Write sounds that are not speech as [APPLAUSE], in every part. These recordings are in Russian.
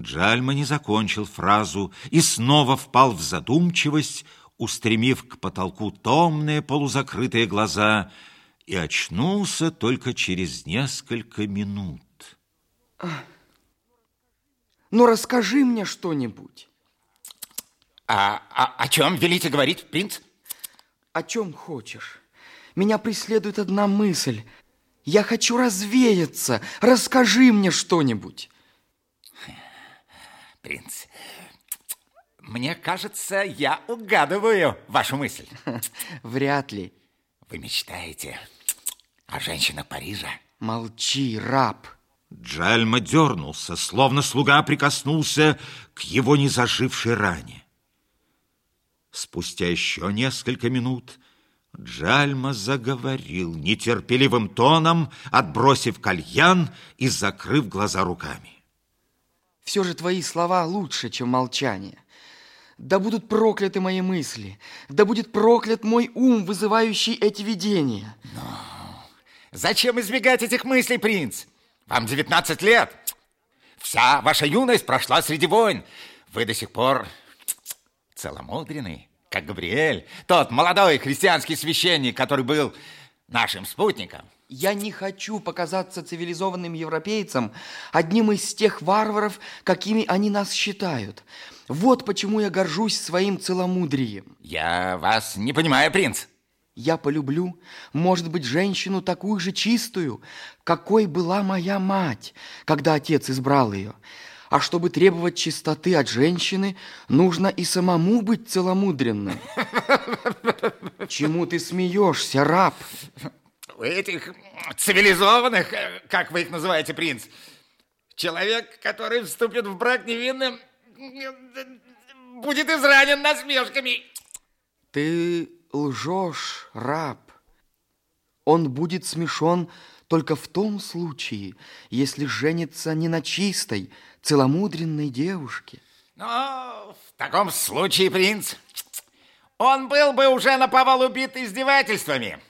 Джальма не закончил фразу и снова впал в задумчивость, устремив к потолку томные полузакрытые глаза, и очнулся только через несколько минут. Ну, расскажи мне что-нибудь. А, а о чем велите говорить, принц? О чем хочешь. Меня преследует одна мысль. Я хочу развеяться. Расскажи мне что-нибудь. Принц, мне кажется, я угадываю вашу мысль. [LAUGHS] Вряд ли. Вы мечтаете о женщинах Парижа? Молчи, раб. Джальма дернулся, словно слуга прикоснулся к его незажившей ране. Спустя еще несколько минут Джальма заговорил нетерпеливым тоном, отбросив кальян и закрыв глаза руками. Все же твои слова лучше, чем молчание. Да будут прокляты мои мысли, да будет проклят мой ум, вызывающий эти видения. Но зачем избегать этих мыслей, принц? Вам 19 лет. Вся ваша юность прошла среди войн. Вы до сих пор целомудренный, как Габриэль, тот молодой христианский священник, который был нашим спутником. Я не хочу показаться цивилизованным европейцам, одним из тех варваров, какими они нас считают. Вот почему я горжусь своим целомудрием. Я вас не понимаю, принц. Я полюблю, может быть, женщину такую же чистую, какой была моя мать, когда отец избрал ее. А чтобы требовать чистоты от женщины, нужно и самому быть целомудренным. [LAUGHS] Чему ты смеешься, раб? У этих цивилизованных, э, как вы их называете, принц, человек, который вступит в брак невинным, будет изранен насмешками. Ты лжешь, раб. Он будет смешон только в том случае, если женится не на чистой, целомудренной девушке. Ну, в таком случае, принц, он был бы уже на повал убит издевательствами.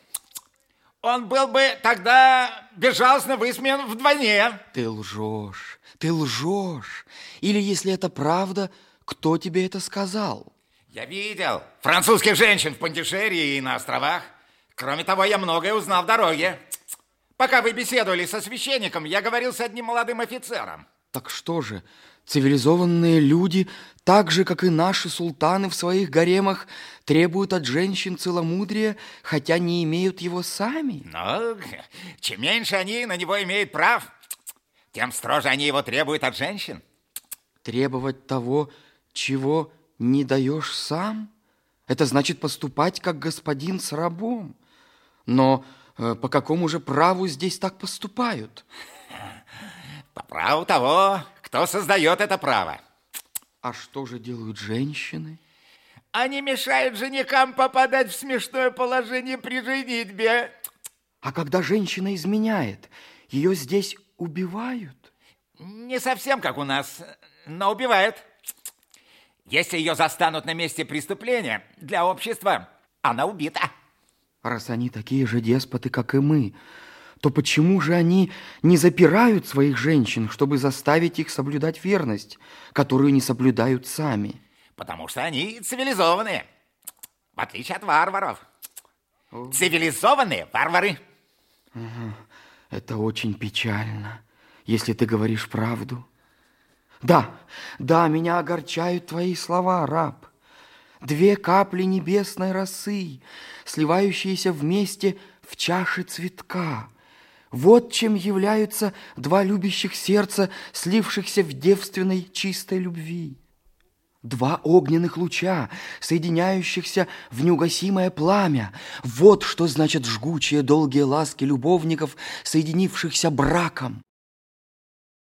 Он был бы тогда безжалостно высмеян вдвойне. Ты лжешь, ты лжешь. Или, если это правда, кто тебе это сказал? Я видел французских женщин в Пандишере и на островах. Кроме того, я многое узнал в дороге. Пока вы беседовали со священником, я говорил с одним молодым офицером. Так что же, цивилизованные люди, так же, как и наши султаны в своих гаремах, требуют от женщин целомудрия, хотя не имеют его сами? Ну, чем меньше они на него имеют прав, тем строже они его требуют от женщин. Требовать того, чего не даешь сам? Это значит поступать, как господин с рабом. Но Э, по какому же праву здесь так поступают? По праву того, кто создает это право. А что же делают женщины? Они мешают женихам попадать в смешное положение при женитьбе. А когда женщина изменяет, ее здесь убивают? Не совсем как у нас, но убивают. Если ее застанут на месте преступления, для общества она убита. Раз они такие же деспоты, как и мы, то почему же они не запирают своих женщин, чтобы заставить их соблюдать верность, которую не соблюдают сами? Потому что они цивилизованные, в отличие от варваров. Цивилизованные варвары. Это очень печально, если ты говоришь правду. Да, да, меня огорчают твои слова, раб. Две капли небесной росы, сливающиеся вместе в чаше цветка. Вот чем являются два любящих сердца, слившихся в девственной чистой любви. Два огненных луча, соединяющихся в неугасимое пламя. Вот что значит жгучие долгие ласки любовников, соединившихся браком.